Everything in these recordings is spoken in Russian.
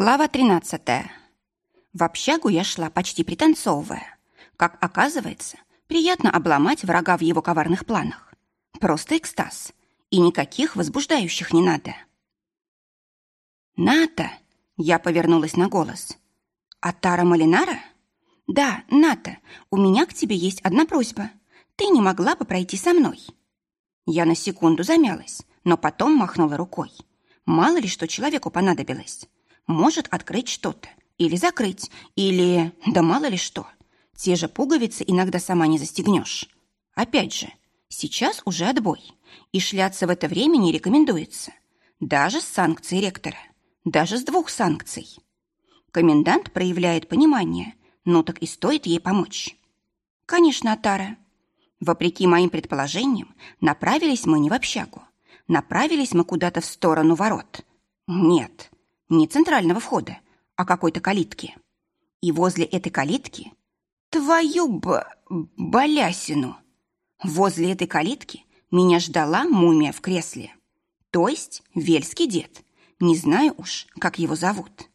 Глава 13. В общагу я шла почти пританцовывая. Как оказывается, приятно обломать врага в его коварных планах. Просто экстаз. И никаких возбуждающих не надо. «Ната!» — я повернулась на голос. «Атара Малинара?» «Да, Ната, у меня к тебе есть одна просьба. Ты не могла бы пройти со мной?» Я на секунду замялась, но потом махнула рукой. Мало ли что человеку понадобилось. Может открыть что-то, или закрыть, или... да мало ли что. Те же пуговицы иногда сама не застегнешь. Опять же, сейчас уже отбой, и шляться в это время не рекомендуется. Даже с санкцией ректора, даже с двух санкций. Комендант проявляет понимание, ну так и стоит ей помочь. Конечно, Атара. Вопреки моим предположениям, направились мы не в общагу. Направились мы куда-то в сторону ворот. Нет, не центрального входа, а какой-то калитки. И возле этой калитки твою б... балясину. Возле этой калитки меня ждала мумия в кресле. То есть вельский дед. Не знаю уж, как его зовут.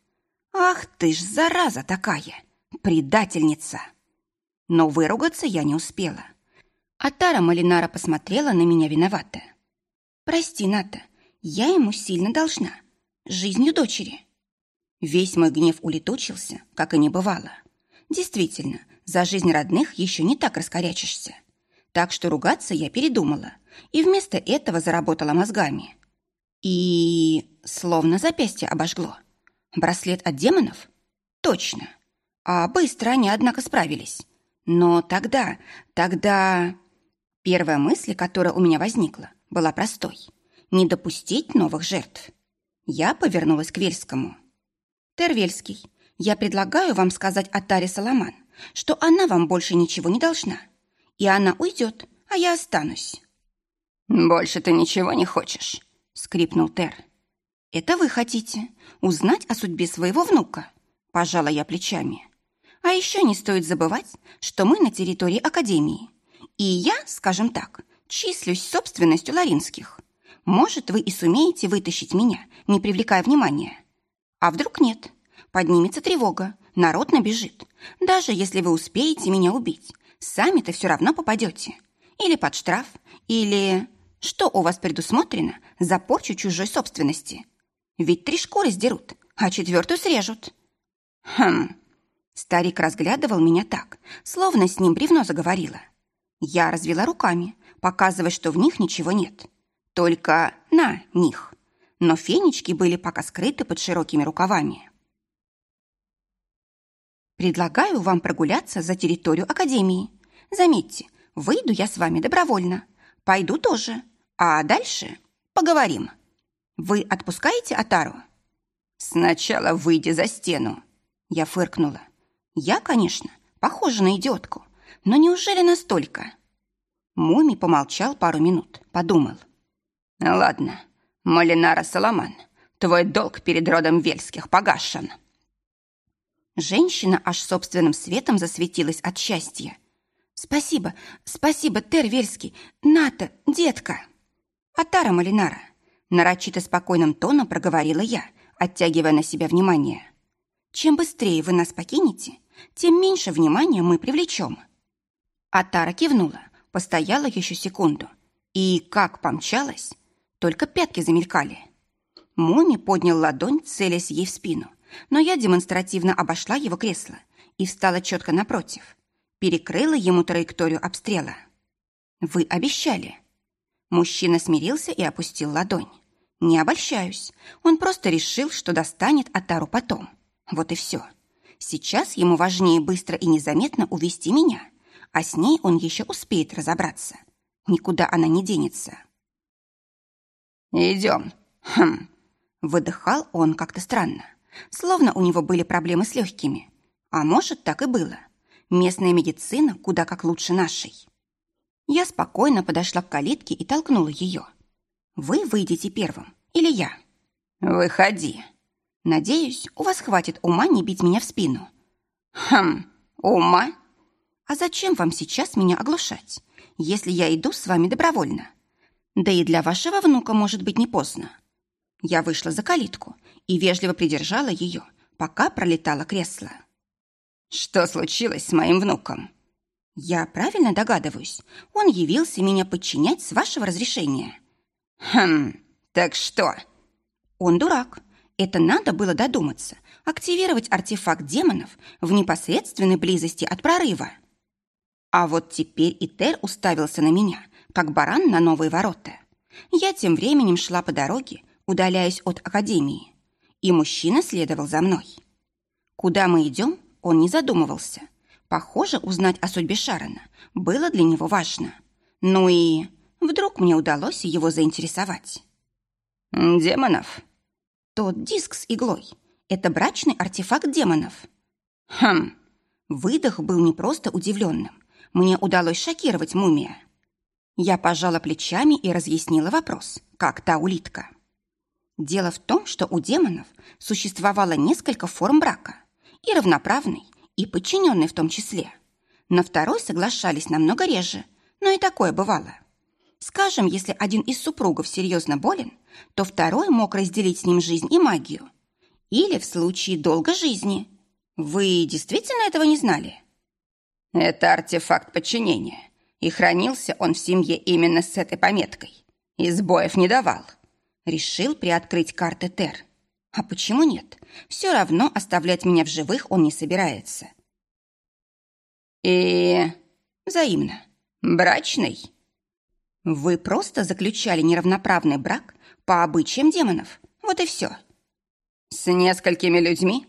Ах ты ж, зараза такая, предательница! Но выругаться я не успела. А Тара Малинара посмотрела на меня виновато. «Прости, Ната, я ему сильно должна жизнью дочери. Весь мой гнев улетучился, как и не бывало. Действительно, за жизнь родных еще не так раскорячишься. Так что ругаться я передумала и вместо этого заработала мозгами. И словно запястье обожгло. Браслет от демонов? Точно. А быстро они, однако, справились. Но тогда, тогда... Первая мысль, которая у меня возникла, была простой. Не допустить новых жертв. Я повернулась к Вельскому. «Тервельский, я предлагаю вам сказать Атаре Соломан, что она вам больше ничего не должна. И она уйдет, а я останусь». «Больше ты ничего не хочешь», — скрипнул Тер. «Это вы хотите узнать о судьбе своего внука?» Пожала я плечами. «А еще не стоит забывать, что мы на территории Академии. И я, скажем так, числюсь собственностью Ларинских. Может, вы и сумеете вытащить меня, не привлекая внимания. А вдруг нет? Поднимется тревога, народ набежит. Даже если вы успеете меня убить, сами-то все равно попадете. Или под штраф, или... Что у вас предусмотрено за порчу чужой собственности? Ведь три шкуры сдерут, а четвертую срежут. Хм. Старик разглядывал меня так, словно с ним бревно заговорило. Я развела руками, показывая, что в них ничего нет. Только на них. Но фенечки были пока скрыты под широкими рукавами. Предлагаю вам прогуляться за территорию Академии. Заметьте, выйду я с вами добровольно. Пойду тоже. А дальше поговорим. Вы отпускаете Атару? Сначала выйди за стену. Я фыркнула. Я, конечно, похожа на идиотку. Но неужели настолько? Муми помолчал пару минут, подумал – «Ладно, Малинара Соломан, твой долг перед родом Вельских погашен». Женщина аж собственным светом засветилась от счастья. «Спасибо, спасибо, Тер Вельский, Ната, детка!» «Атара Малинара!» Нарочито спокойным тоном проговорила я, оттягивая на себя внимание. «Чем быстрее вы нас покинете, тем меньше внимания мы привлечем». Атара кивнула, постояла еще секунду и, как помчалась, только пятки замелькали. Муми поднял ладонь, целясь ей в спину, но я демонстративно обошла его кресло и встала четко напротив. Перекрыла ему траекторию обстрела. «Вы обещали». Мужчина смирился и опустил ладонь. «Не обольщаюсь. Он просто решил, что достанет Атару потом. Вот и все. Сейчас ему важнее быстро и незаметно увести меня, а с ней он еще успеет разобраться. Никуда она не денется». «Идем». «Хм». Выдыхал он как-то странно. Словно у него были проблемы с легкими. А может, так и было. Местная медицина куда как лучше нашей. Я спокойно подошла к калитке и толкнула ее. «Вы выйдете первым. Или я?» «Выходи». «Надеюсь, у вас хватит ума не бить меня в спину». «Хм, ума?» «А зачем вам сейчас меня оглушать, если я иду с вами добровольно? Да и для вашего внука может быть не поздно. Я вышла за калитку и вежливо придержала ее, пока пролетало кресло. «Что случилось с моим внуком?» «Я правильно догадываюсь, он явился меня подчинять с вашего разрешения». «Хм, так что?» «Он дурак. Это надо было додуматься, активировать артефакт демонов в непосредственной близости от прорыва». А вот теперь Итер уставился на меня, как баран на новые ворота. Я тем временем шла по дороге, удаляясь от академии, и мужчина следовал за мной. Куда мы идем, он не задумывался. Похоже, узнать о судьбе Шарона было для него важно. Ну и вдруг мне удалось его заинтересовать. «Демонов?» «Тот диск с иглой. Это брачный артефакт демонов». «Хм». Выдох был не просто удивленным. Мне удалось шокировать мумия. Я пожала плечами и разъяснила вопрос, как та улитка. Дело в том, что у демонов существовало несколько форм брака, и равноправный, и подчиненный в том числе. На второй соглашались намного реже, но и такое бывало. Скажем, если один из супругов серьезно болен, то второй мог разделить с ним жизнь и магию. Или в случае долгой жизни. Вы действительно этого не знали? Это артефакт подчинения, и хранился он в семье именно с этой пометкой. И сбоев не давал. Решил приоткрыть карты Тер. А почему нет? Все равно оставлять меня в живых он не собирается. И... Взаимно. Брачный? Вы просто заключали неравноправный брак по обычаям демонов. Вот и все. С несколькими людьми?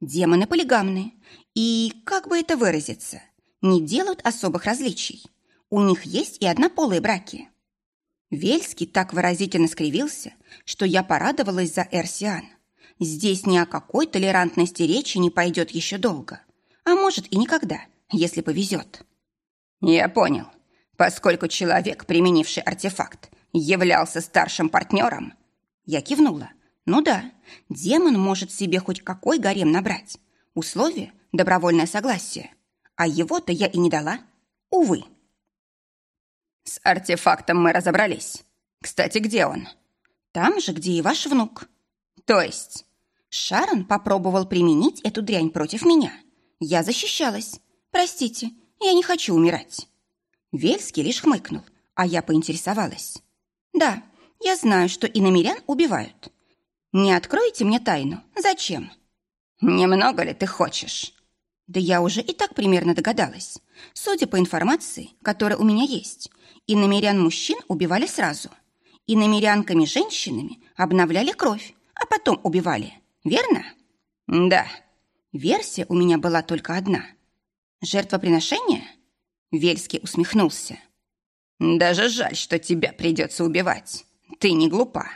Демоны полигамные. И, как бы это выразиться, не делают особых различий. У них есть и однополые браки. Вельский так выразительно скривился, что я порадовалась за Эрсиан. Здесь ни о какой толерантности речи не пойдет еще долго. А может и никогда, если повезет. Я понял. Поскольку человек, применивший артефакт, являлся старшим партнером, я кивнула. Ну да, демон может себе хоть какой гарем набрать. Условие – добровольное согласие. А его-то я и не дала. Увы. С артефактом мы разобрались. Кстати, где он? Там же, где и ваш внук. То есть? Шарон попробовал применить эту дрянь против меня. Я защищалась. Простите, я не хочу умирать. Вельский лишь хмыкнул, а я поинтересовалась. Да, я знаю, что и намерян убивают. Не откроете мне тайну? Зачем? Немного ли ты хочешь? Да я уже и так примерно догадалась. Судя по информации, которая у меня есть, и намерян мужчин убивали сразу. И намерянками женщинами обновляли кровь, а потом убивали. Верно? Да. Версия у меня была только одна. Жертвоприношение? Вельский усмехнулся. Даже жаль, что тебя придется убивать. Ты не глупа.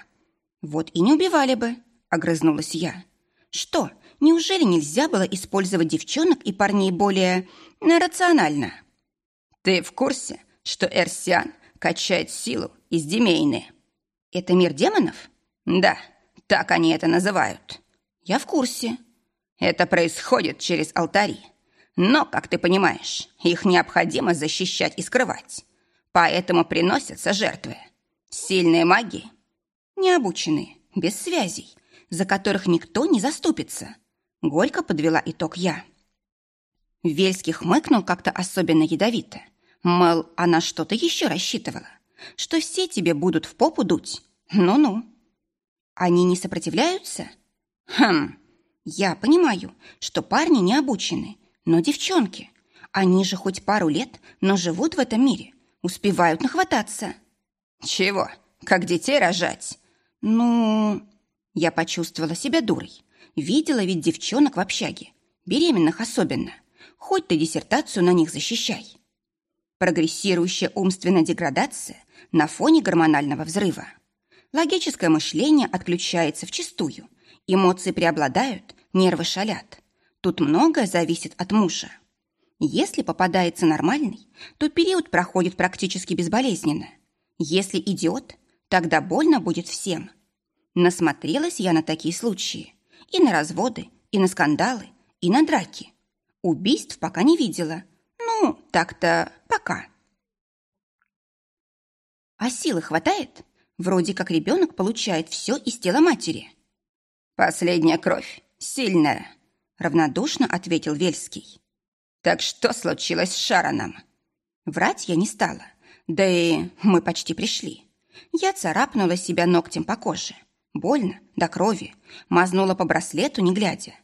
Вот и не убивали бы, огрызнулась я. Что, неужели нельзя было использовать девчонок и парней более рационально? Ты в курсе, что Эрсиан качает силу из Демейны? Это мир демонов? Да, так они это называют. Я в курсе. Это происходит через алтари. Но, как ты понимаешь, их необходимо защищать и скрывать. Поэтому приносятся жертвы. Сильные маги. Необученные, без связей, за которых никто не заступится. Горько подвела итог я. Вельский хмыкнул как-то особенно ядовито. Мол, она что-то еще рассчитывала. Что все тебе будут в попу дуть. Ну-ну. Они не сопротивляются? Хм, я понимаю, что парни не обучены, но девчонки, они же хоть пару лет, но живут в этом мире, успевают нахвататься. Чего? Как детей рожать? Ну, я почувствовала себя дурой. Видела ведь девчонок в общаге, беременных особенно. Хоть ты диссертацию на них защищай. Прогрессирующая умственная деградация на фоне гормонального взрыва. Логическое мышление отключается вчистую. Эмоции преобладают, нервы шалят. Тут многое зависит от мужа. Если попадается нормальный, то период проходит практически безболезненно. Если идиот, тогда больно будет всем. Насмотрелась я на такие случаи. И на разводы, и на скандалы, и на драки. Убийств пока не видела. Ну, так-то пока. А силы хватает? Вроде как ребенок получает все из тела матери. Последняя кровь сильная», — равнодушно ответил Вельский. «Так что случилось с Шароном?» Врать я не стала. Да и мы почти пришли. Я царапнула себя ногтем по коже. Больно, до крови. Мазнула по браслету, не глядя.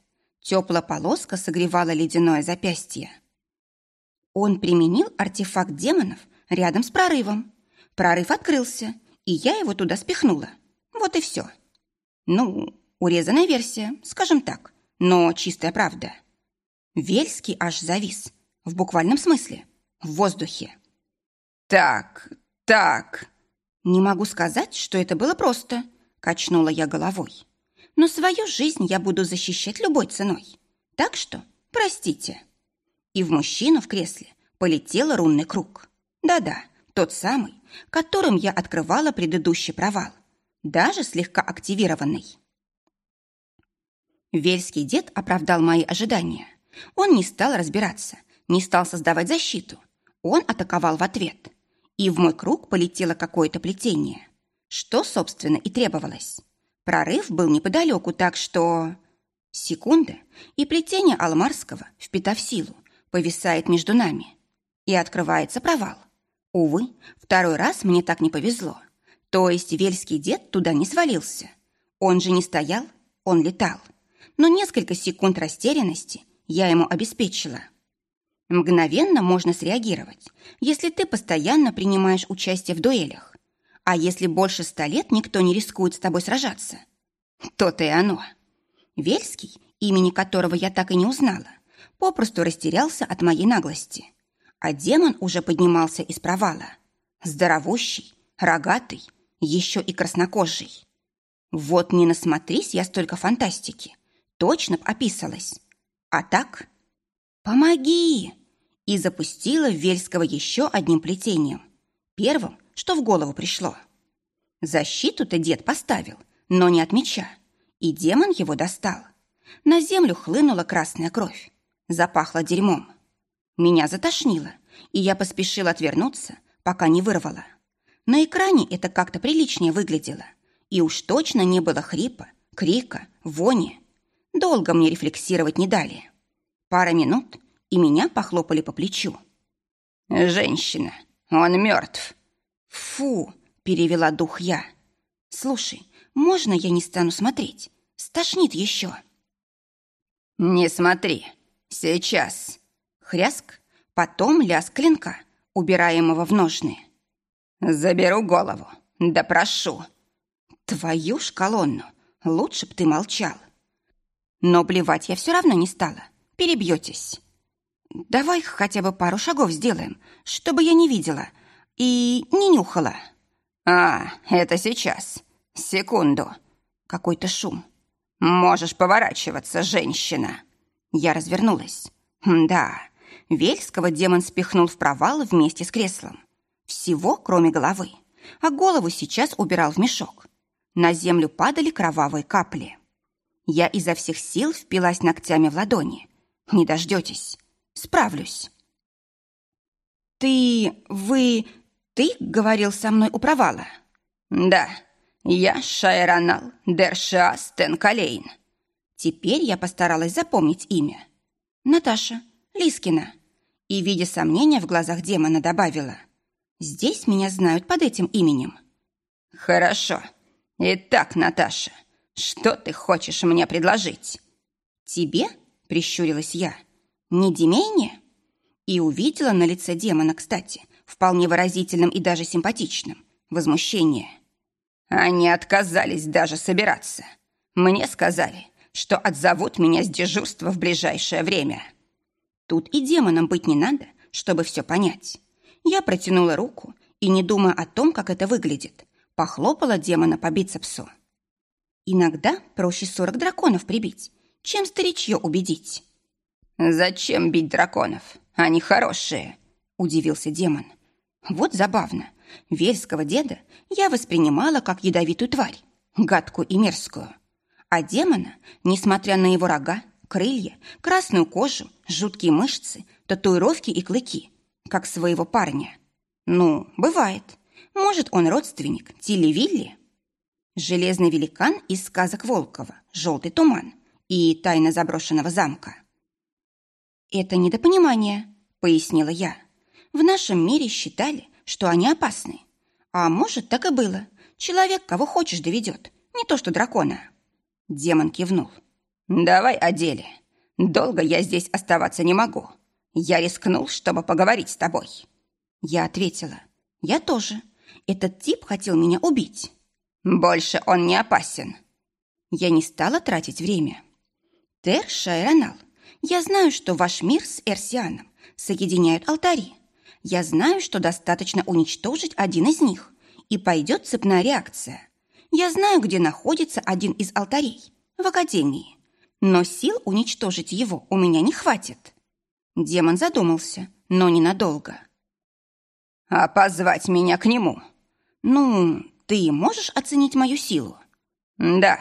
Теплая полоска согревала ледяное запястье. Он применил артефакт демонов рядом с прорывом. Прорыв открылся, и я его туда спихнула. Вот и все. Ну, урезанная версия, скажем так, но чистая правда. Вельский аж завис, в буквальном смысле, в воздухе. «Так, так...» «Не могу сказать, что это было просто», — качнула я головой. «Но свою жизнь я буду защищать любой ценой. Так что простите». И в мужчину в кресле полетел рунный круг. Да-да, тот самый, которым я открывала предыдущий провал, даже слегка активированный. Вельский дед оправдал мои ожидания. Он не стал разбираться, не стал создавать защиту. Он атаковал в ответ. И в мой круг полетело какое-то плетение. Что, собственно, и требовалось. Прорыв был неподалеку, так что... Секунда, и плетение Алмарского, впитав силу, повисает между нами. И открывается провал. Увы, второй раз мне так не повезло. То есть Вельский дед туда не свалился. Он же не стоял, он летал. Но несколько секунд растерянности я ему обеспечила. Мгновенно можно среагировать, если ты постоянно принимаешь участие в дуэлях. А если больше ста лет никто не рискует с тобой сражаться? То-то и оно. Вельский, имени которого я так и не узнала, попросту растерялся от моей наглости. А демон уже поднимался из провала. Здоровущий, рогатый, еще и краснокожий. Вот не насмотрись я столько фантастики. Точно б описалась. А так «Помоги!» и запустила Вельского еще одним плетением. Первым, что в голову пришло. Защиту-то дед поставил, но не от меча, и демон его достал. На землю хлынула красная кровь. Запахло дерьмом. Меня затошнило, и я поспешила отвернуться, пока не вырвала. На экране это как-то приличнее выглядело, и уж точно не было хрипа, крика, вони. Долго мне рефлексировать не дали. Пара минут, и меня похлопали по плечу. «Женщина, он мертв!» «Фу!» – перевела дух я. «Слушай, можно я не стану смотреть? Стошнит еще!» «Не смотри! Сейчас!» Хряск, потом лязг клинка, убираемого в ножны. «Заберу голову, да прошу!» «Твою ж колонну! Лучше б ты молчал!» Но блевать я все равно не стала перебьетесь. Давай хотя бы пару шагов сделаем, чтобы я не видела и не нюхала. А, это сейчас. Секунду. Какой-то шум. Можешь поворачиваться, женщина. Я развернулась. Да, Вельского демон спихнул в провал вместе с креслом. Всего, кроме головы. А голову сейчас убирал в мешок. На землю падали кровавые капли. Я изо всех сил впилась ногтями в ладони, не дождетесь. Справлюсь. Ты... вы... ты говорил со мной у провала? Да, я Шайранал Дерша Стенкалейн. Теперь я постаралась запомнить имя. Наташа Лискина. И, видя сомнения в глазах демона, добавила. Здесь меня знают под этим именем. Хорошо. Итак, Наташа, что ты хочешь мне предложить? Тебе — прищурилась я. «Не Демейне?» И увидела на лице демона, кстати, вполне выразительным и даже симпатичным, возмущение. «Они отказались даже собираться. Мне сказали, что отзовут меня с дежурства в ближайшее время». Тут и демоном быть не надо, чтобы все понять. Я протянула руку и, не думая о том, как это выглядит, похлопала демона по бицепсу. Иногда проще сорок драконов прибить, чем старичье убедить. «Зачем бить драконов? Они хорошие», — удивился демон. «Вот забавно. Вельского деда я воспринимала как ядовитую тварь, гадкую и мерзкую. А демона, несмотря на его рога, крылья, красную кожу, жуткие мышцы, татуировки и клыки, как своего парня. Ну, бывает. Может, он родственник Тилли-Вилли?» Железный великан из сказок Волкова, желтый туман, и тайны заброшенного замка. «Это недопонимание», — пояснила я. «В нашем мире считали, что они опасны. А может, так и было. Человек кого хочешь доведет, не то что дракона». Демон кивнул. «Давай о деле. Долго я здесь оставаться не могу. Я рискнул, чтобы поговорить с тобой». Я ответила. «Я тоже. Этот тип хотел меня убить». «Больше он не опасен». Я не стала тратить время. «Тер Шайронал, я знаю, что ваш мир с Эрсианом соединяют алтари. Я знаю, что достаточно уничтожить один из них, и пойдет цепная реакция. Я знаю, где находится один из алтарей, в Академии. Но сил уничтожить его у меня не хватит. Демон задумался, но ненадолго. «А позвать меня к нему?» «Ну, ты можешь оценить мою силу?» «Да».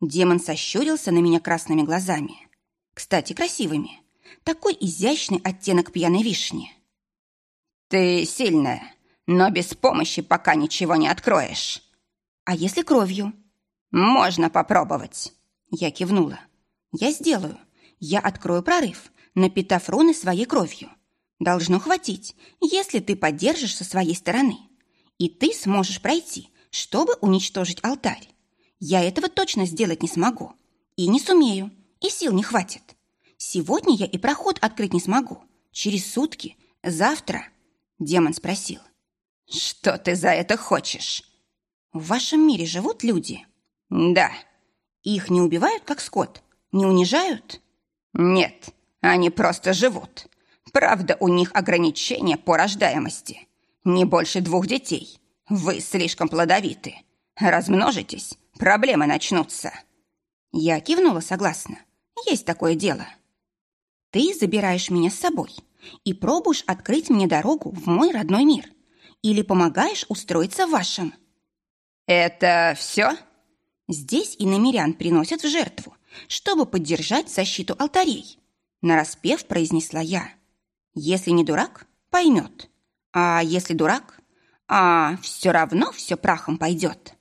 Демон сощурился на меня красными глазами. Кстати, красивыми. Такой изящный оттенок пьяной вишни. Ты сильная, но без помощи пока ничего не откроешь. А если кровью? Можно попробовать. Я кивнула. Я сделаю. Я открою прорыв, напитав руны своей кровью. Должно хватить, если ты поддержишь со своей стороны. И ты сможешь пройти, чтобы уничтожить алтарь. Я этого точно сделать не смогу. И не сумею и сил не хватит. Сегодня я и проход открыть не смогу. Через сутки, завтра. Демон спросил. Что ты за это хочешь? В вашем мире живут люди? Да. Их не убивают, как скот? Не унижают? Нет, они просто живут. Правда, у них ограничения по рождаемости. Не больше двух детей. Вы слишком плодовиты. Размножитесь, проблемы начнутся. Я кивнула согласно. Есть такое дело. Ты забираешь меня с собой и пробуешь открыть мне дорогу в мой родной мир. Или помогаешь устроиться в вашем. Это все? Здесь и намерян приносят в жертву, чтобы поддержать защиту алтарей. Нараспев произнесла я. Если не дурак, поймет. А если дурак, а все равно все прахом пойдет.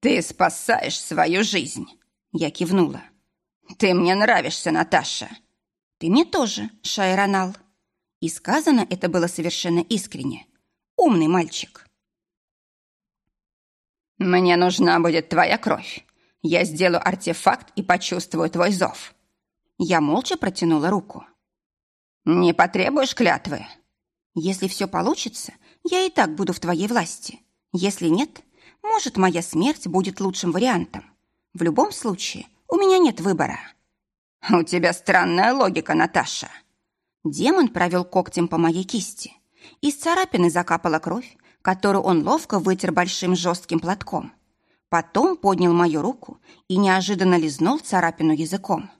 «Ты спасаешь свою жизнь!» Я кивнула. «Ты мне нравишься, Наташа!» «Ты мне тоже, Шайронал!» И сказано это было совершенно искренне. «Умный мальчик!» «Мне нужна будет твоя кровь. Я сделаю артефакт и почувствую твой зов». Я молча протянула руку. «Не потребуешь клятвы?» «Если все получится, я и так буду в твоей власти. Если нет, может, моя смерть будет лучшим вариантом. В любом случае, у меня нет выбора. У тебя странная логика, Наташа. Демон провел когтем по моей кисти. Из царапины закапала кровь, которую он ловко вытер большим жестким платком. Потом поднял мою руку и неожиданно лизнул царапину языком.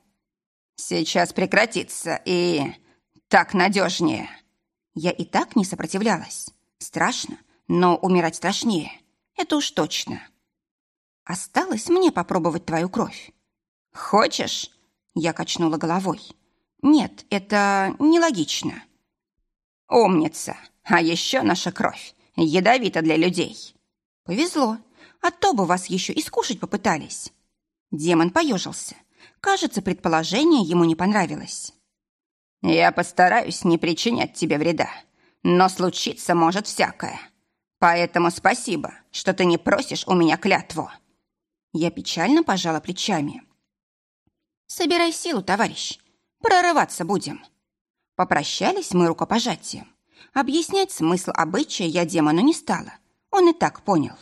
«Сейчас прекратится, и так надежнее». Я и так не сопротивлялась. Страшно, но умирать страшнее. Это уж точно. Осталось мне попробовать твою кровь. Хочешь? Я качнула головой. Нет, это нелогично. Умница. А еще наша кровь ядовита для людей. Повезло, а то бы вас еще и скушать попытались. Демон поежился. Кажется, предположение ему не понравилось. Я постараюсь не причинять тебе вреда, но случиться может всякое. Поэтому спасибо, что ты не просишь у меня клятву». Я печально пожала плечами. «Собирай силу, товарищ. Прорываться будем». Попрощались мы рукопожатием. Объяснять смысл обычая я демону не стала. Он и так понял.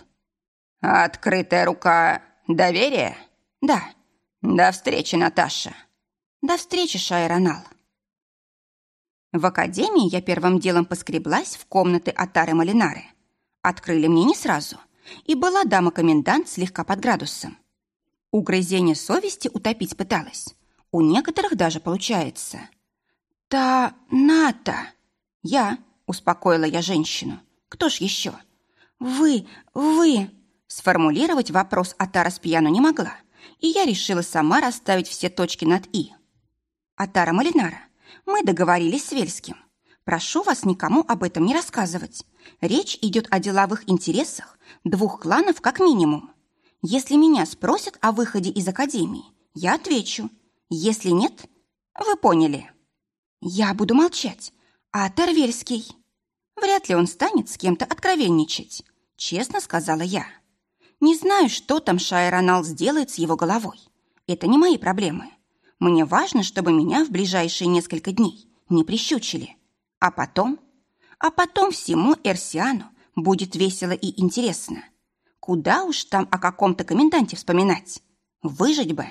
«Открытая рука — доверие?» «Да». «До встречи, Наташа». «До встречи, Шайронал». В академии я первым делом поскреблась в комнаты Атары Малинары. Открыли мне не сразу, и была дама-комендант слегка под градусом. Угрызение совести утопить пыталась. У некоторых даже получается. «Та Ната!» «Я», — успокоила я женщину. «Кто ж еще?» «Вы, вы...» Сформулировать вопрос Атара с пьяну не могла, и я решила сама расставить все точки над «и». «Атара Малинара, мы договорились с Вельским. Прошу вас никому об этом не рассказывать. Речь идет о деловых интересах двух кланов как минимум. Если меня спросят о выходе из академии, я отвечу. Если нет, вы поняли. Я буду молчать. А Тервельский? Вряд ли он станет с кем-то откровенничать, честно сказала я. Не знаю, что там Шайронал сделает с его головой. Это не мои проблемы. Мне важно, чтобы меня в ближайшие несколько дней не прищучили. А потом... А потом всему Эрсиану будет весело и интересно. Куда уж там о каком-то коменданте вспоминать? Выжить бы.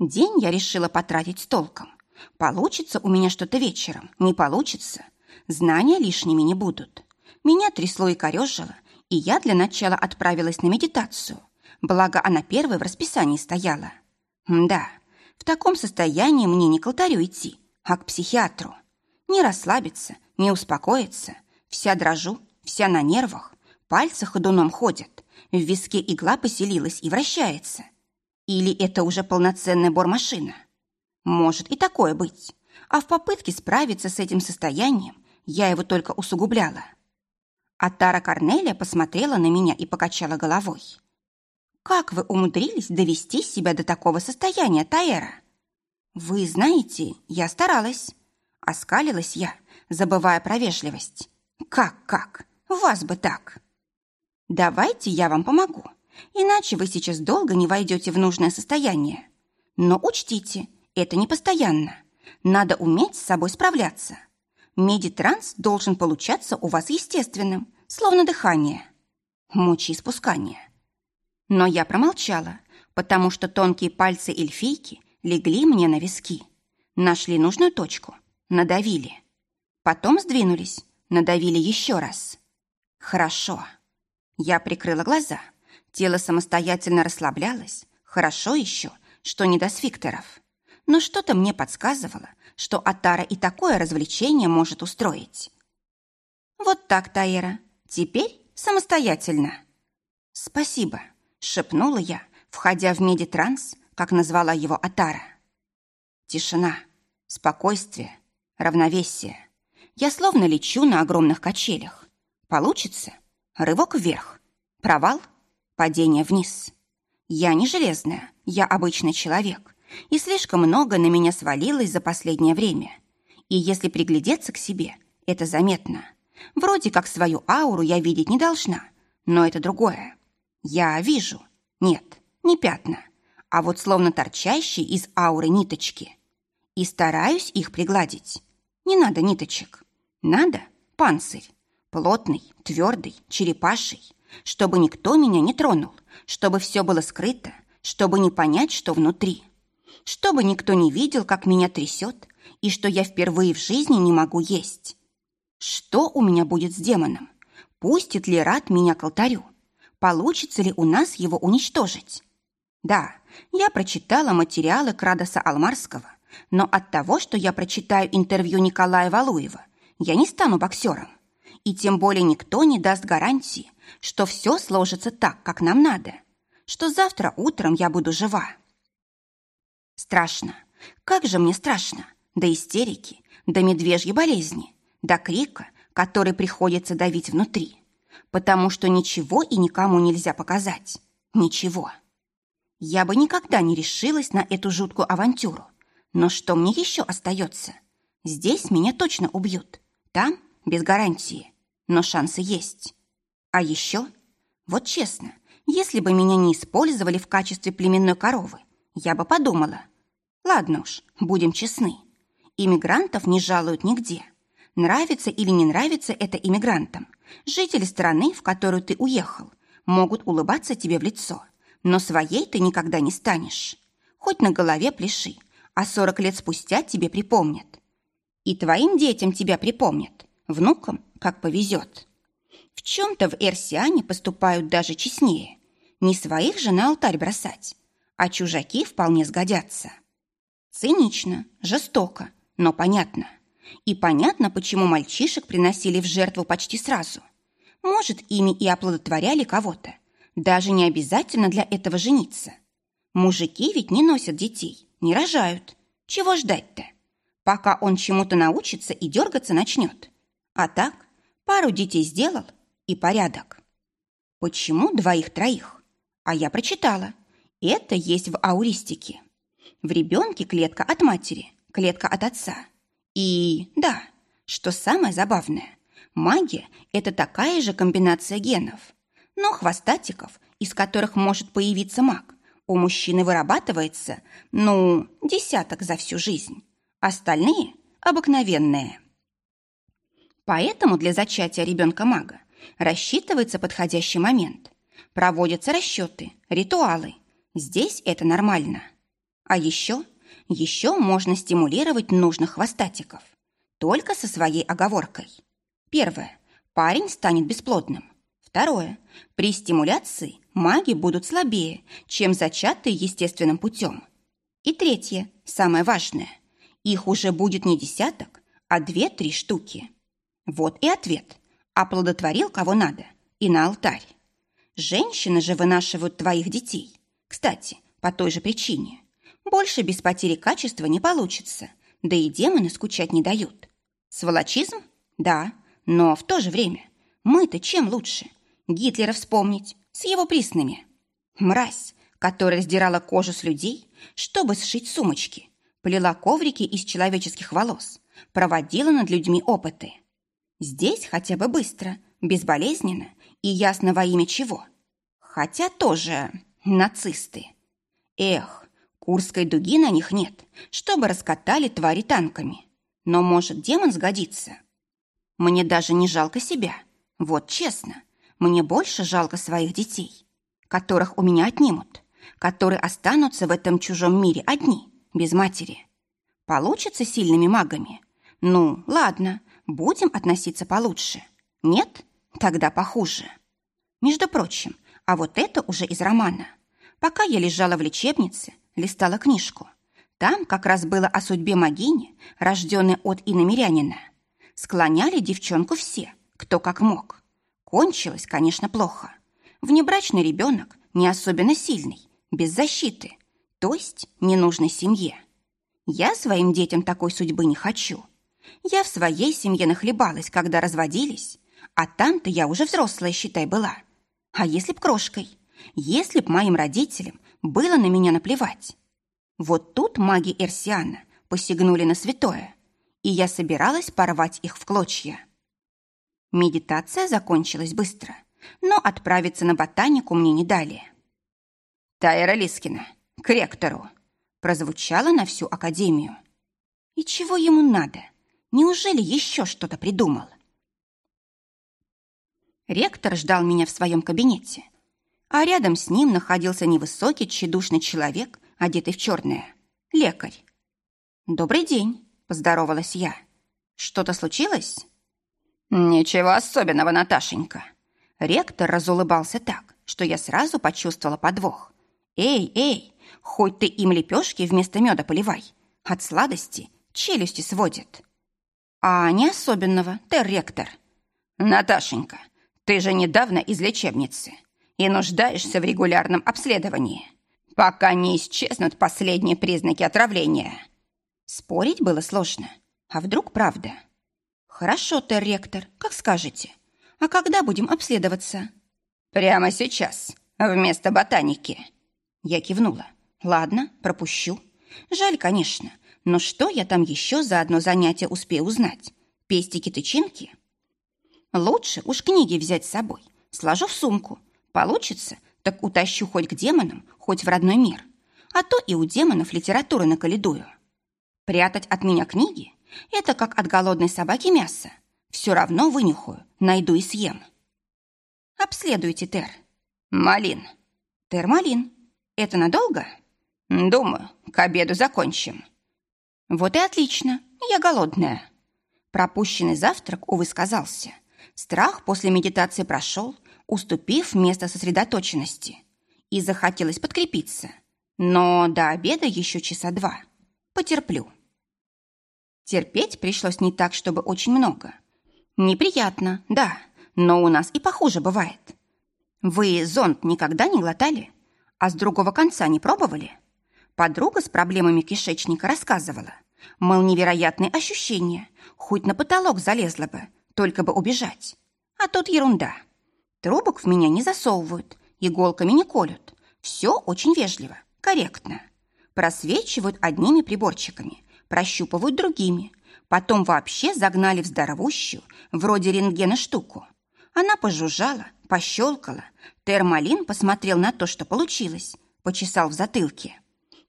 День я решила потратить с толком. Получится у меня что-то вечером, не получится. Знания лишними не будут. Меня трясло и корежило, и я для начала отправилась на медитацию. Благо, она первой в расписании стояла. Да, в таком состоянии мне не к алтарю идти, а к психиатру. Не расслабиться, не успокоиться. Вся дрожу, вся на нервах, пальцы ходуном ходят, в виске игла поселилась и вращается. Или это уже полноценная бормашина? Может и такое быть. А в попытке справиться с этим состоянием я его только усугубляла. А Тара Корнелия посмотрела на меня и покачала головой. «Как вы умудрились довести себя до такого состояния, Таэра?» «Вы знаете, я старалась». Оскалилась я, забывая про вежливость. «Как-как? Вас бы так!» «Давайте я вам помогу, иначе вы сейчас долго не войдете в нужное состояние. Но учтите, это не постоянно. Надо уметь с собой справляться. Медитранс должен получаться у вас естественным, словно дыхание. Мочеиспускание. Но я промолчала, потому что тонкие пальцы эльфийки легли мне на виски. Нашли нужную точку, надавили. Потом сдвинулись, надавили еще раз. Хорошо. Я прикрыла глаза. Тело самостоятельно расслаблялось. Хорошо еще, что не до сфиктеров. Но что-то мне подсказывало, что Атара и такое развлечение может устроить. Вот так, Таира. Теперь самостоятельно. Спасибо, шепнула я, входя в медитранс, как назвала его Атара. Тишина, спокойствие, равновесие. Я словно лечу на огромных качелях. Получится? Рывок вверх. Провал? Падение вниз. Я не железная, я обычный человек, и слишком много на меня свалилось за последнее время. И если приглядеться к себе, это заметно. Вроде как свою ауру я видеть не должна, но это другое. Я вижу. Нет, не пятна, а вот словно торчащие из ауры ниточки. И стараюсь их пригладить. Не надо ниточек. Надо панцирь. Плотный, твердый, черепаший. Чтобы никто меня не тронул, чтобы все было скрыто, чтобы не понять, что внутри чтобы никто не видел, как меня трясет, и что я впервые в жизни не могу есть. Что у меня будет с демоном? Пустит ли Рад меня к алтарю? Получится ли у нас его уничтожить? Да, я прочитала материалы Крадоса Алмарского, но от того, что я прочитаю интервью Николая Валуева, я не стану боксером. И тем более никто не даст гарантии, что все сложится так, как нам надо, что завтра утром я буду жива. Страшно. Как же мне страшно. До истерики, до медвежьей болезни, до крика, который приходится давить внутри. Потому что ничего и никому нельзя показать. Ничего. Я бы никогда не решилась на эту жуткую авантюру. Но что мне еще остается? Здесь меня точно убьют. Там без гарантии. Но шансы есть. А еще, вот честно, если бы меня не использовали в качестве племенной коровы, я бы подумала, Ладно уж, будем честны. Иммигрантов не жалуют нигде. Нравится или не нравится это иммигрантам. Жители страны, в которую ты уехал, могут улыбаться тебе в лицо, но своей ты никогда не станешь. Хоть на голове пляши, а сорок лет спустя тебе припомнят. И твоим детям тебя припомнят, внукам, как повезет. В чем-то в Эрсиане поступают даже честнее. Не своих же на алтарь бросать, а чужаки вполне сгодятся. Цинично, жестоко, но понятно. И понятно, почему мальчишек приносили в жертву почти сразу. Может, ими и оплодотворяли кого-то. Даже не обязательно для этого жениться. Мужики ведь не носят детей, не рожают. Чего ждать-то? Пока он чему-то научится и дергаться начнет. А так, пару детей сделал и порядок. Почему двоих-троих? А я прочитала. Это есть в ауристике. В ребенке клетка от матери, клетка от отца. И да, что самое забавное, магия – это такая же комбинация генов. Но хвостатиков, из которых может появиться маг, у мужчины вырабатывается, ну, десяток за всю жизнь. Остальные – обыкновенные. Поэтому для зачатия ребенка-мага рассчитывается подходящий момент. Проводятся расчеты, ритуалы. Здесь это нормально. А еще, еще можно стимулировать нужных хвостатиков. Только со своей оговоркой. Первое. Парень станет бесплодным. Второе. При стимуляции маги будут слабее, чем зачатые естественным путем. И третье, самое важное. Их уже будет не десяток, а две-три штуки. Вот и ответ. Оплодотворил кого надо и на алтарь. Женщины же вынашивают твоих детей. Кстати, по той же причине. Больше без потери качества не получится, да и демоны скучать не дают. Сволочизм? Да, но в то же время мы-то чем лучше? Гитлера вспомнить с его приснами. Мразь, которая раздирала кожу с людей, чтобы сшить сумочки, плела коврики из человеческих волос, проводила над людьми опыты. Здесь хотя бы быстро, безболезненно и ясно во имя чего. Хотя тоже нацисты. Эх, Курской дуги на них нет, чтобы раскатали твари танками. Но, может, демон сгодится? Мне даже не жалко себя. Вот честно, мне больше жалко своих детей, которых у меня отнимут, которые останутся в этом чужом мире одни, без матери. Получится сильными магами? Ну, ладно, будем относиться получше. Нет? Тогда похуже. Между прочим, а вот это уже из романа. Пока я лежала в лечебнице, листала книжку. Там как раз было о судьбе Магини, рожденной от иномирянина. Склоняли девчонку все, кто как мог. Кончилось, конечно, плохо. Внебрачный ребенок не особенно сильный, без защиты, то есть ненужной семье. Я своим детям такой судьбы не хочу. Я в своей семье нахлебалась, когда разводились, а там-то я уже взрослая, считай, была. А если б крошкой? Если б моим родителям было на меня наплевать? Вот тут маги Эрсиана посягнули на святое, и я собиралась порвать их в клочья. Медитация закончилась быстро, но отправиться на ботанику мне не дали. «Тайра Лискина, к ректору!» прозвучало на всю академию. И чего ему надо? Неужели еще что-то придумал? Ректор ждал меня в своем кабинете, а рядом с ним находился невысокий, тщедушный человек, одетый в черное. Лекарь. «Добрый день», — поздоровалась я. «Что-то случилось?» «Ничего особенного, Наташенька». Ректор разулыбался так, что я сразу почувствовала подвох. «Эй, эй, хоть ты им лепешки вместо меда поливай. От сладости челюсти сводит». «А не особенного, ты ректор». «Наташенька, ты же недавно из лечебницы и нуждаешься в регулярном обследовании, пока не исчезнут последние признаки отравления». Спорить было сложно. А вдруг правда? «Хорошо, ты ректор, как скажете. А когда будем обследоваться?» «Прямо сейчас, вместо ботаники». Я кивнула. «Ладно, пропущу. Жаль, конечно, но что я там еще за одно занятие успею узнать? Пестики-тычинки?» Лучше уж книги взять с собой. Сложу в сумку. Получится, так утащу хоть к демонам, хоть в родной мир. А то и у демонов литературы наколедую. Прятать от меня книги – это как от голодной собаки мясо. Все равно вынюхаю, найду и съем. Обследуйте, Тер. Малин. Тер Малин. Это надолго? Думаю, к обеду закончим. Вот и отлично, я голодная. Пропущенный завтрак, увы, сказался. Страх после медитации прошел, уступив место сосредоточенности. И захотелось подкрепиться. Но до обеда еще часа два. Потерплю. Терпеть пришлось не так, чтобы очень много. Неприятно, да, но у нас и похуже бывает. Вы зонт никогда не глотали? А с другого конца не пробовали? Подруга с проблемами кишечника рассказывала. Мол, невероятные ощущения. Хоть на потолок залезла бы, только бы убежать. А тут ерунда. Трубок в меня не засовывают, иголками не колют. Все очень вежливо, корректно. Просвечивают одними приборчиками, прощупывают другими. Потом вообще загнали в здоровущую, вроде рентгена штуку. Она пожужжала, пощелкала. Термалин посмотрел на то, что получилось, почесал в затылке.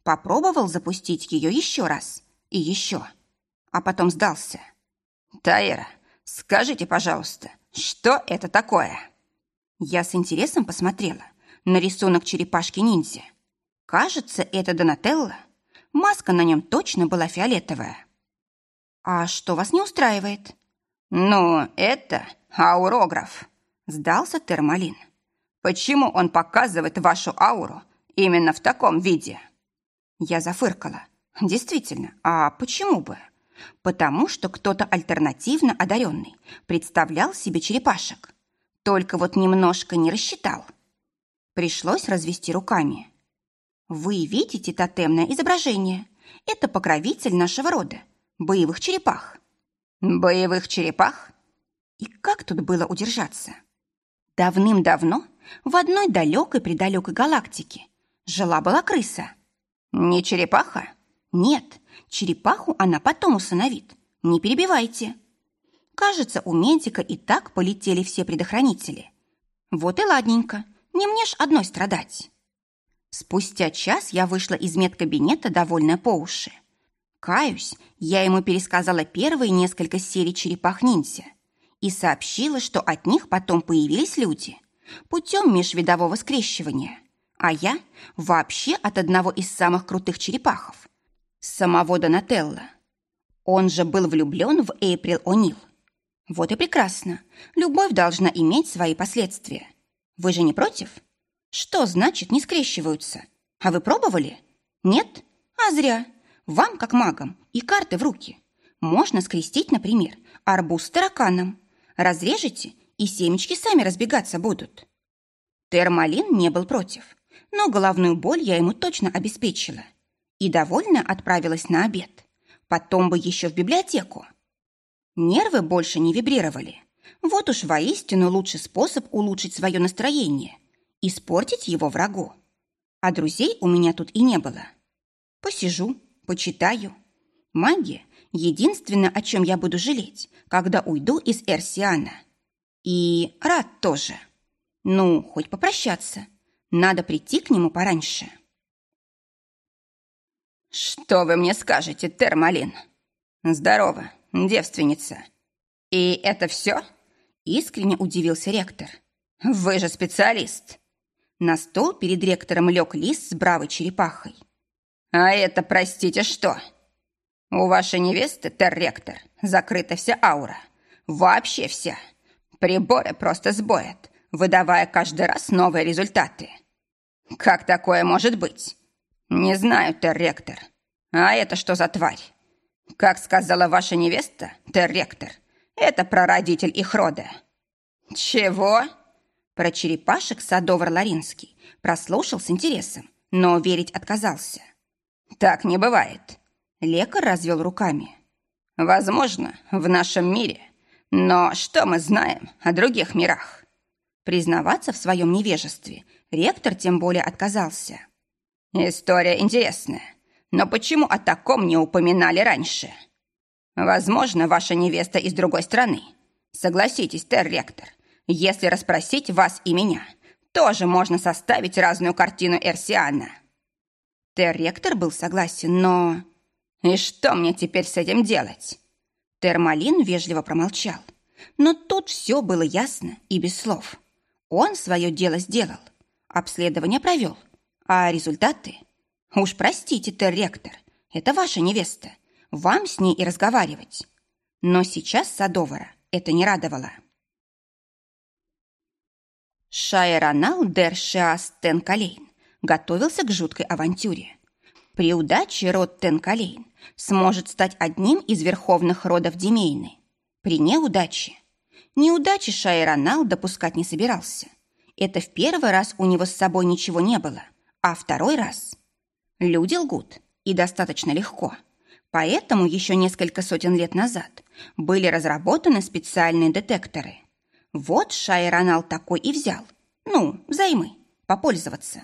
Попробовал запустить ее еще раз и еще, а потом сдался. «Таира, скажите, пожалуйста, что это такое?» Я с интересом посмотрела на рисунок черепашки-ниндзя. Кажется, это Донателло. Маска на нем точно была фиолетовая. «А что вас не устраивает?» «Ну, это аурограф», — сдался Термалин. «Почему он показывает вашу ауру именно в таком виде?» Я зафыркала. «Действительно, а почему бы?» Потому что кто-то альтернативно одаренный представлял себе черепашек. Только вот немножко не рассчитал. Пришлось развести руками. Вы видите тотемное изображение? Это покровитель нашего рода, боевых черепах. Боевых черепах? И как тут было удержаться? Давным-давно в одной далекой-предалекой галактике жила-была крыса. Не черепаха? Нет, черепаху она потом усыновит. Не перебивайте. Кажется, у медика и так полетели все предохранители. Вот и ладненько, не мне ж одной страдать. Спустя час я вышла из медкабинета, довольная по уши. Каюсь, я ему пересказала первые несколько серий «Черепах-ниндзя» и сообщила, что от них потом появились люди путем межвидового скрещивания, а я вообще от одного из самых крутых черепахов – самого Донателла. Он же был влюблен в Эйприл О'Нил. Вот и прекрасно. Любовь должна иметь свои последствия. Вы же не против? Что значит не скрещиваются? А вы пробовали? Нет? А зря. Вам, как магам, и карты в руки. Можно скрестить, например, арбуз с тараканом. Разрежете, и семечки сами разбегаться будут. Термалин не был против, но головную боль я ему точно обеспечила. И довольно отправилась на обед. Потом бы еще в библиотеку. Нервы больше не вибрировали. Вот уж воистину лучший способ улучшить свое настроение испортить его врагу. А друзей у меня тут и не было. Посижу, почитаю. Магия — единственное, о чем я буду жалеть, когда уйду из Эрсиана. И рад тоже. Ну, хоть попрощаться. Надо прийти к нему пораньше. «Что вы мне скажете, Термалин?» «Здорово, девственница». «И это все?» Искренне удивился ректор. «Вы же специалист!» На стол перед ректором лег лист с бравой черепахой. «А это, простите, что? У вашей невесты, терректор, закрыта вся аура. Вообще вся. Приборы просто сбоят, выдавая каждый раз новые результаты. Как такое может быть? Не знаю, терректор. А это что за тварь? Как сказала ваша невеста, терректор, это прародитель их рода». «Чего?» Про черепашек Садовар Ларинский прослушал с интересом, но верить отказался. «Так не бывает», — лекарь развел руками. «Возможно, в нашем мире. Но что мы знаем о других мирах?» Признаваться в своем невежестве ректор тем более отказался. «История интересная, но почему о таком не упоминали раньше? Возможно, ваша невеста из другой страны. Согласитесь, терректор, если расспросить вас и меня, тоже можно составить разную картину Эрсиана. Терректор был согласен, но... И что мне теперь с этим делать? Термалин вежливо промолчал. Но тут все было ясно и без слов. Он свое дело сделал, обследование провел. А результаты? Уж простите, терректор, это ваша невеста. Вам с ней и разговаривать. Но сейчас Садовара это не радовало. Шайранал дер Тенкалейн готовился к жуткой авантюре. При удаче род Тенкалейн сможет стать одним из верховных родов Демейны. При неудаче. Неудачи Шайранал допускать не собирался. Это в первый раз у него с собой ничего не было, а второй раз. Люди лгут, и достаточно легко. Поэтому еще несколько сотен лет назад были разработаны специальные детекторы – Вот Шайранал такой и взял. Ну, займы, попользоваться.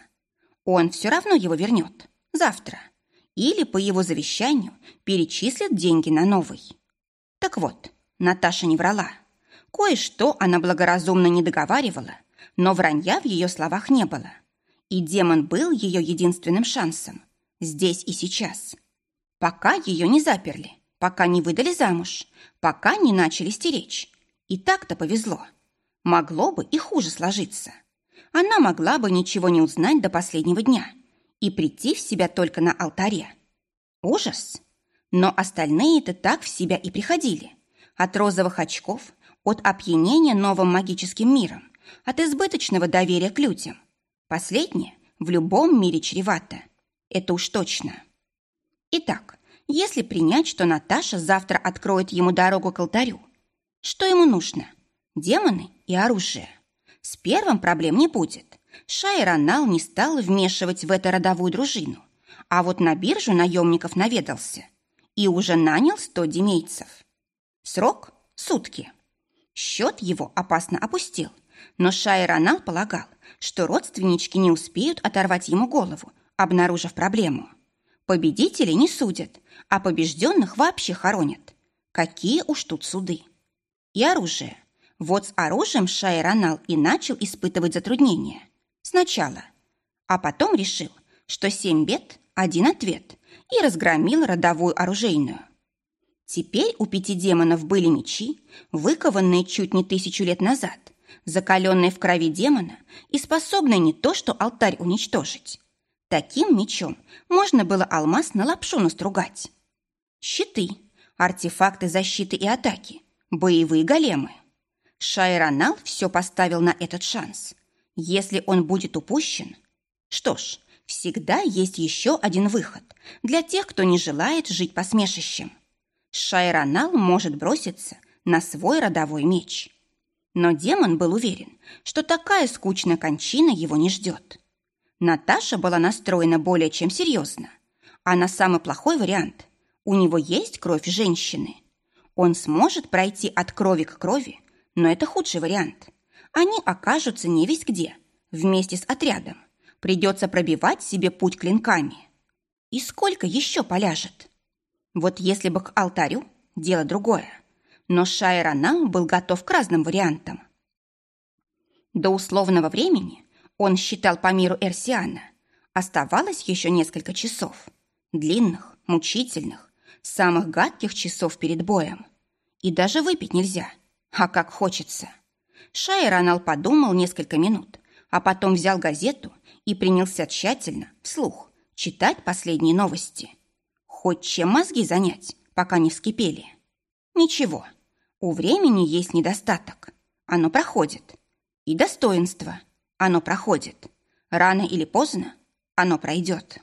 Он все равно его вернет. Завтра. Или по его завещанию перечислят деньги на новый. Так вот, Наташа не врала. Кое-что она благоразумно не договаривала, но вранья в ее словах не было. И демон был ее единственным шансом. Здесь и сейчас. Пока ее не заперли, пока не выдали замуж, пока не начали стеречь. И так-то повезло. Могло бы и хуже сложиться. Она могла бы ничего не узнать до последнего дня и прийти в себя только на алтаре. Ужас! Но остальные-то так в себя и приходили. От розовых очков, от опьянения новым магическим миром, от избыточного доверия к людям. Последнее в любом мире чревато. Это уж точно. Итак, если принять, что Наташа завтра откроет ему дорогу к алтарю, что ему нужно? Демоны и оружие. С первым проблем не будет. Шайранал не стал вмешивать в это родовую дружину, а вот на биржу наемников наведался и уже нанял сто демейцев. Срок – сутки. Счет его опасно опустил, но Шайранал полагал, что родственнички не успеют оторвать ему голову, обнаружив проблему. Победителей не судят, а побежденных вообще хоронят. Какие уж тут суды. И оружие. Вот с оружием Шайранал и начал испытывать затруднения. Сначала. А потом решил, что семь бед – один ответ, и разгромил родовую оружейную. Теперь у пяти демонов были мечи, выкованные чуть не тысячу лет назад, закаленные в крови демона и способные не то что алтарь уничтожить. Таким мечом можно было алмаз на лапшу настругать. Щиты, артефакты защиты и атаки, боевые големы. Шайранал все поставил на этот шанс. Если он будет упущен... Что ж, всегда есть еще один выход для тех, кто не желает жить посмешищем. Шайранал может броситься на свой родовой меч. Но демон был уверен, что такая скучная кончина его не ждет. Наташа была настроена более чем серьезно. Она самый плохой вариант. У него есть кровь женщины. Он сможет пройти от крови к крови, но это худший вариант. Они окажутся не весь где, вместе с отрядом. Придется пробивать себе путь клинками. И сколько еще поляжет? Вот если бы к алтарю, дело другое но Шайранал был готов к разным вариантам. До условного времени, он считал по миру Эрсиана, оставалось еще несколько часов. Длинных, мучительных, самых гадких часов перед боем. И даже выпить нельзя, а как хочется. Шайранал подумал несколько минут, а потом взял газету и принялся тщательно, вслух, читать последние новости. Хоть чем мозги занять, пока не вскипели. Ничего, у времени есть недостаток. Оно проходит. И достоинство. Оно проходит. Рано или поздно оно пройдет.